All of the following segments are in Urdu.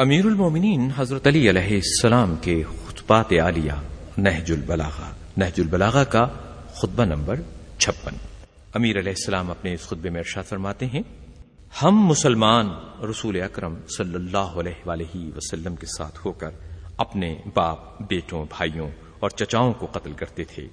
امیر المومنین حضرت علی علیہ السلام کے خطبات عالیہ نہج البلاغہ۔ نہج البلاغہ کا خطبہ نمبر چھپن۔ امیر علیہ السلام اپنے اس خطبے میں ارشاد فرماتے ہیں، ہم مسلمان رسول اکرم صلی اللہ علیہ وآلہ وسلم کے ساتھ ہو کر اپنے باپ، بیٹوں، بھائیوں اور چچاؤں کو قتل کرتے تھے۔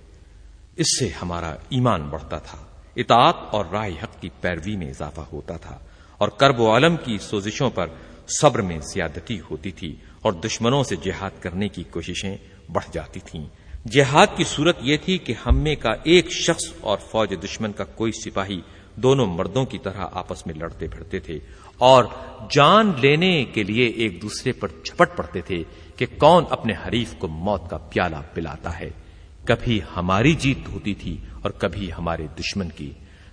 اس سے ہمارا ایمان بڑھتا تھا، اطاعت اور رائے حق کی پیروی میں اضافہ ہوتا تھا اور کرب و علم کی سوزشوں پر صبر میں زیادتی ہوتی تھی اور دشمنوں سے جہاد کرنے کی کوششیں بڑھ جاتی تھیں۔ جہاد کی صورت یہ تھی کہ ہم کا ایک شخص اور فوج دشمن کا کوئی سپاہی دونوں مردوں کی طرح آپس میں لڑتے پھرتے تھے اور جان لینے کے لیے ایک دوسرے پر چھپٹ پڑتے تھے کہ کون اپنے حریف کو موت کا پیالہ پلاتا ہے۔ کبھی ہماری جیت ہوتی تھی اور کبھی ہمارے دشمن کی۔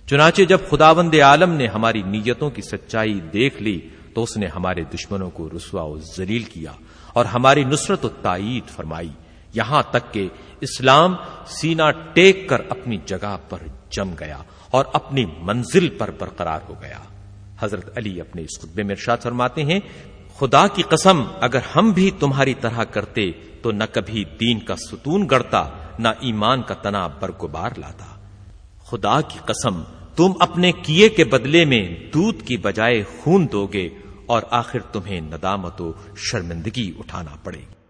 چنانچہ جب خداوند عالم نے ہماری نیتوں کی سچائی دیکھ لی تو اس نے ہمارے دشمنوں کو رسوا و ذلیل کیا اور ہماری نصرت و تائید فرمائی۔ یہاں تک کہ اسلام سینا ٹیک کر اپنی جگہ پر جم گیا اور اپنی منزل پر برقرار ہو گیا۔ حضرت علی اپنے اس خطبے میں ارشاد فرماتے ہیں، خدا کی قسم، اگر ہم بھی تمہاری طرح کرتے تو نہ کبھی دین کا ستون گڑتا نہ ایمان کا تنا برگبار لاتا۔ خدا کی قسم تم اپنے کیے کے بدلے میں دودھ کی بجائے خون دو گے اور آخر تمہیں ندامت و شرمندگی اٹھانا پڑے گی۔